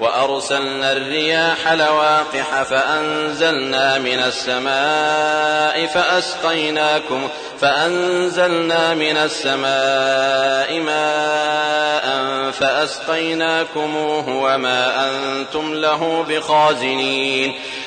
وأرسلنا الرياح لواقح فأنزلنا من السماء فأسقيناكم فأنزلنا من السماء ماء فأسقيناكموه وما أنتم له بخازنين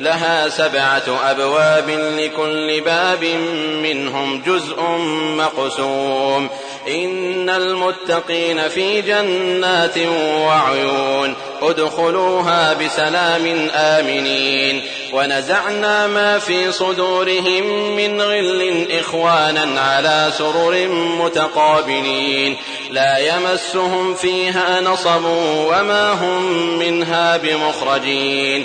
لها سبعة أبواب لكل باب منهم جزء مقسوم. إن المتقين في جنات وعيون. ادخلوها بسلام آمنين. ونزعنا ما في صدورهم من غل إخوانا على سرر متقابلين. لا يمسهم فيها نصب وما هم منها بمخرجين.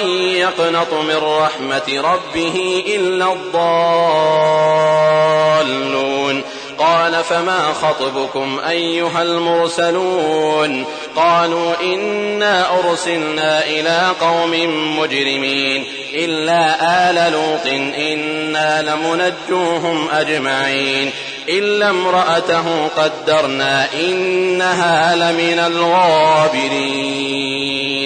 ومن يقنط من رحمة ربه إلا الضالون قال فما خطبكم أيها المرسلون قالوا إنا أرسلنا إلى قوم مجرمين إلا آل لوط إنا لمنجوهم أجمعين إلا امرأته قدرنا إنها لمن الغابرين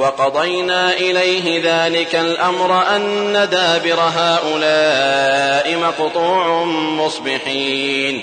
وقضينا إليه ذلك الأمر أن دابر هؤلاء مقطوع مصبحين.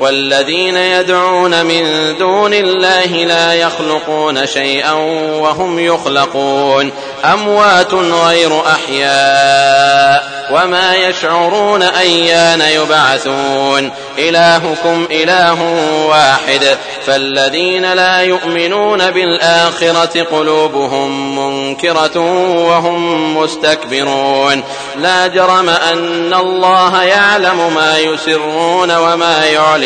والذين يدعون من دون الله لا يخلقون شيئا وهم يخلقون أموات غير أحياء وما يشعرون أيان يبعثون إلهكم إله واحد. فالذين لا يؤمنون بالآخرة قلوبهم منكرة وهم مستكبرون. لا جرم أن الله يعلم ما يسرون وما يعلمون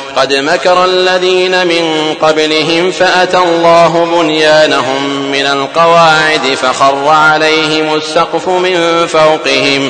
قد مكر الذين من قبلهم فأتى الله بنيانهم من القواعد فخر عليهم السقف من فوقهم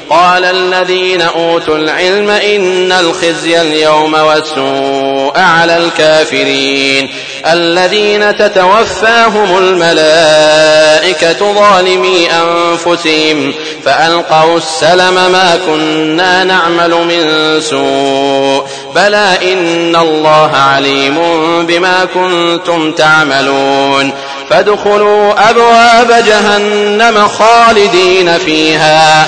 قال الذين أوتوا العلم إن الخزي اليوم والسوء على الكافرين الذين تتوفاهم الملائكة ظالمي أنفسهم فألقوا السلم ما كنا نعمل من سوء بلى إن الله عليم بما كنتم تعملون فادخلوا أبواب جهنم خالدين فيها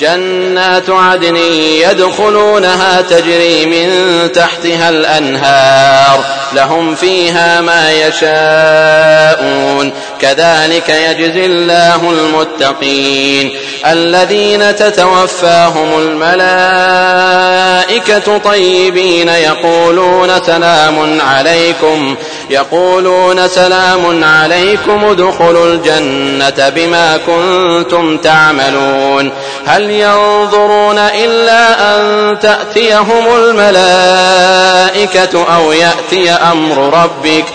جنات عدن يدخلونها تجري من تحتها الأنهار لهم فيها ما يشاءون. كذلك يجزي الله المتقين الذين تتوفاهم الملائكة طيبين يقولون سلام عليكم يقولون سلام عليكم ادخلوا الجنة بما كنتم تعملون هل ينظرون إلا أن تأتيهم الملائكة أو يأتي أمر ربك ؟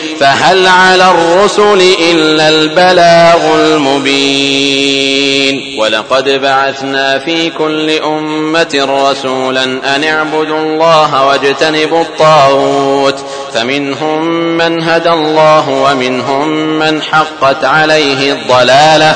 فهل على الرسل إلا البلاغ المبين ولقد بعثنا في كل أمة رسولا أن اعبدوا الله واجتنبوا الطاوت فمنهم من هدى الله ومنهم من حقت عليه الضلالة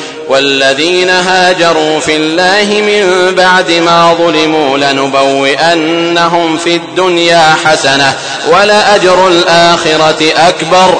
والذين هاجروا في الله من بعد ما ظلموا لنبوئنهم في الدنيا حسنة ولأجر الآخرة أكبر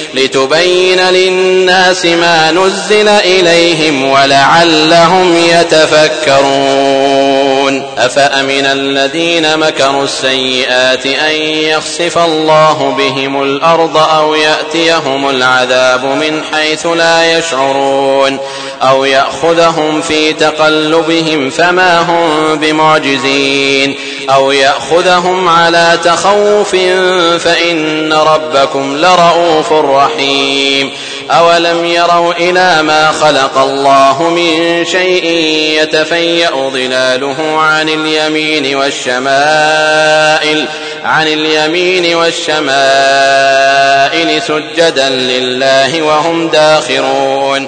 لتبين للناس ما نزل إليهم ولعلهم يتفكرون. أفأمن الذين مكروا السيئات أن يخسف الله بهم الأرض أو يأتيهم العذاب من حيث لا يشعرون أو يأخذهم في تقلبهم فما هم بمعجزين أو يأخذهم على تخوف فإن ربكم لرؤوف رحيم أولم يروا إلى ما خلق الله من شيء يتفيأ ظلاله عن عن اليمين والشمائل عن اليمين والشمائل سجدا لله وهم داخرون.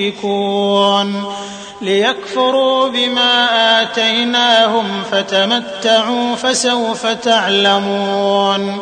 مشركون ليكفروا بما آتيناهم فتمتعوا فسوف تعلمون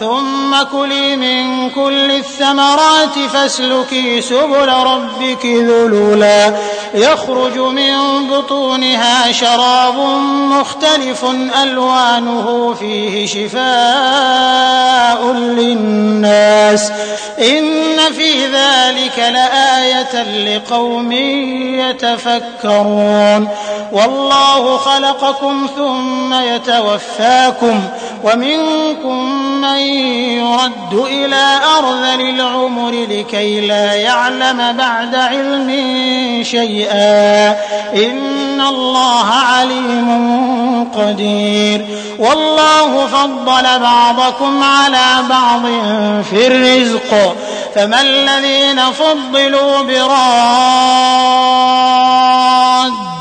ثم كلي من كل الثمرات فاسلكي سبل ربك ذلولا. يخرج من بطونها شراب مختلف ألوانه فيه شفاء للناس. إن في ذلك لآية لقوم يتفكرون. والله خلقكم ثم يتوفاكم ومنكم من يرد إلى أرض للعمر لكي لا يعلم بعد علم شيئا. إن الله عليم قدير. والله فضل بعضكم على بعض في الرزق. فما الذين فضلوا براد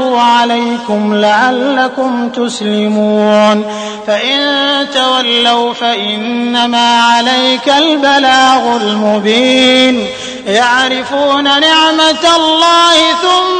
الله عليكم لعلكم تسلمون فإن تولوا فإنما عليك البلاغ المبين يعرفون نعمة الله ثم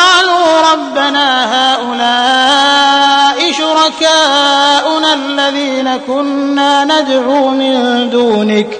قالوا ربنا هؤلاء شركاؤنا الذين كنا ندعو من دونك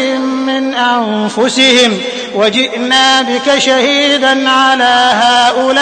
بهم من أنفسهم وجئنا بك شهيدا على هؤلاء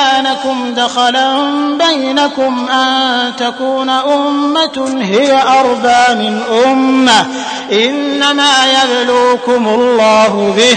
مكانكم دخلا بينكم أن تكون أمة هي أربى من أمة إنما يبلوكم الله به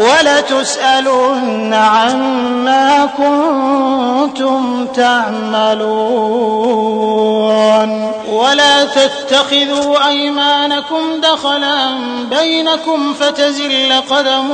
وَلَتُسْأَلُنَّ عَمَّا كُنتُمْ تَعْمَلُونَ. وَلَا تَتَّخِذُوا أَيْمَانَكُمْ دَخَلًا بَيْنَكُمْ فَتَزِلَّ قَدَمٌ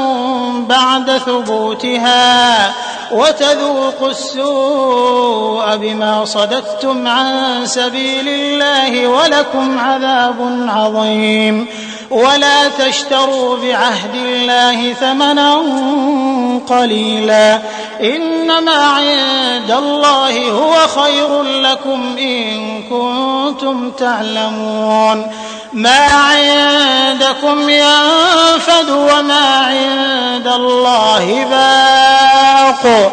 بَعْدَ ثُبُوتِهَا وَتَذُوقُوا السُّوءَ بِمَا صَدَدتُّمْ عَن سَبِيلِ اللَّهِ وَلَكُمْ عَذَابٌ عَظِيمٌ. وَلَا تَشْتَرُوا بِعَهْدِ اللَّهِ ثَمَنًا ثمنا قليلا إنما عند الله هو خير لكم إن كنتم تعلمون ما عندكم ينفد وما عند الله باق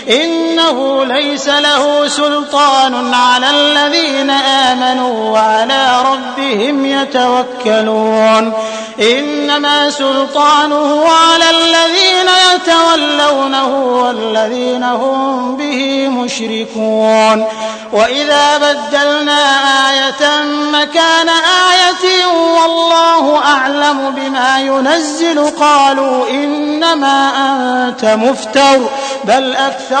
إنه ليس له سلطان على الذين آمنوا وعلى ربهم يتوكلون. إنما سلطانه على الذين يتولونه والذين هم به مشركون. وإذا بدلنا آية مكان آية والله أعلم بما ينزل. قالوا إنما أنت مفتر. بل أكثر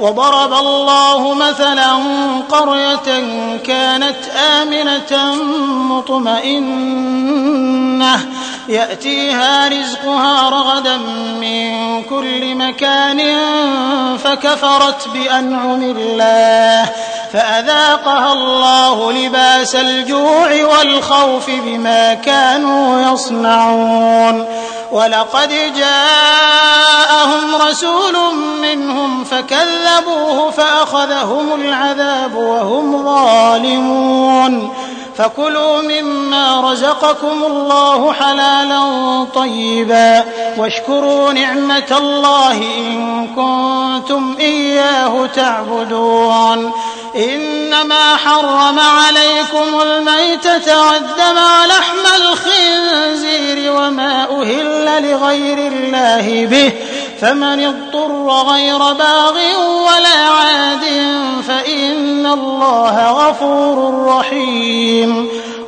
وضرب الله مثلا قرية كانت آمنة مطمئنة. يأتيها رزقها رغدا من كل مكان فكفرت بأنعم الله. فأذاقها الله لباس بأس الجوع والخوف بما كانوا يصنعون ولقد جاءهم رسول منهم فكذبوه فأخذهم العذاب وهم ظالمون فكلوا مما رزقكم الله حلالا طيبا واشكروا نعمة الله إن كنتم إياه تعبدون إنما حرم عليكم الميتة والدم لحم الخنزير وما أهل لغير الله به فمن اضطر غير باغ ولا عاد فإن الله غفور رحيم.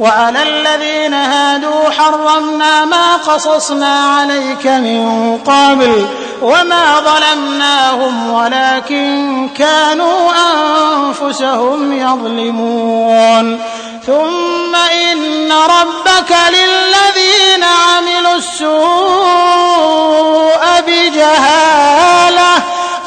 وعلى الذين هادوا حرمنا ما قصصنا عليك من قبل وما ظلمناهم ولكن كانوا أنفسهم يظلمون. ثم إن ربك للذين عملوا السوء بجهالة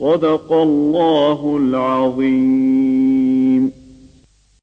صدق الله العظيم.